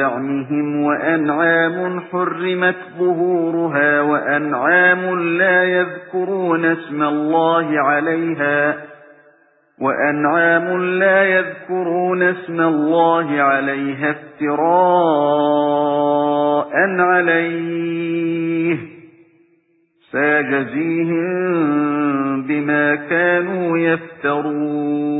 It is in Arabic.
نشاء بزعمهم وأنعام حرمت ظهورها وأنعام لا يذكرون اسم الله عليها وأنعام لا يذكرون اسم الله عليها افتراء عليه سيجزيهم بما كانوا يفترون